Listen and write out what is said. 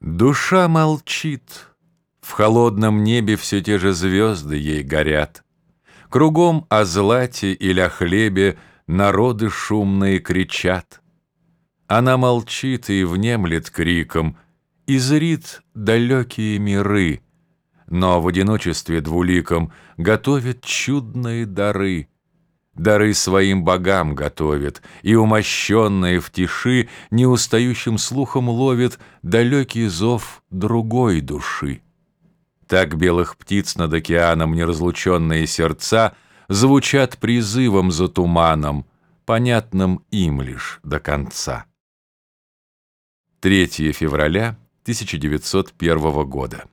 Душа молчит. В холодном небе все те же звезды ей горят. Кругом о злате или о хлебе народы шумные кричат. Она молчит и внемлет криком, и зрит далекие миры, но в одиночестве двуликом готовит чудные дары — дары своим богам готовит, и умощенные в тиши неустающим слухом ловит далекий зов другой души. Так белых птиц над океаном неразлученные сердца звучат призывом за туманом, понятным им лишь до конца. 3 февраля 1901 года.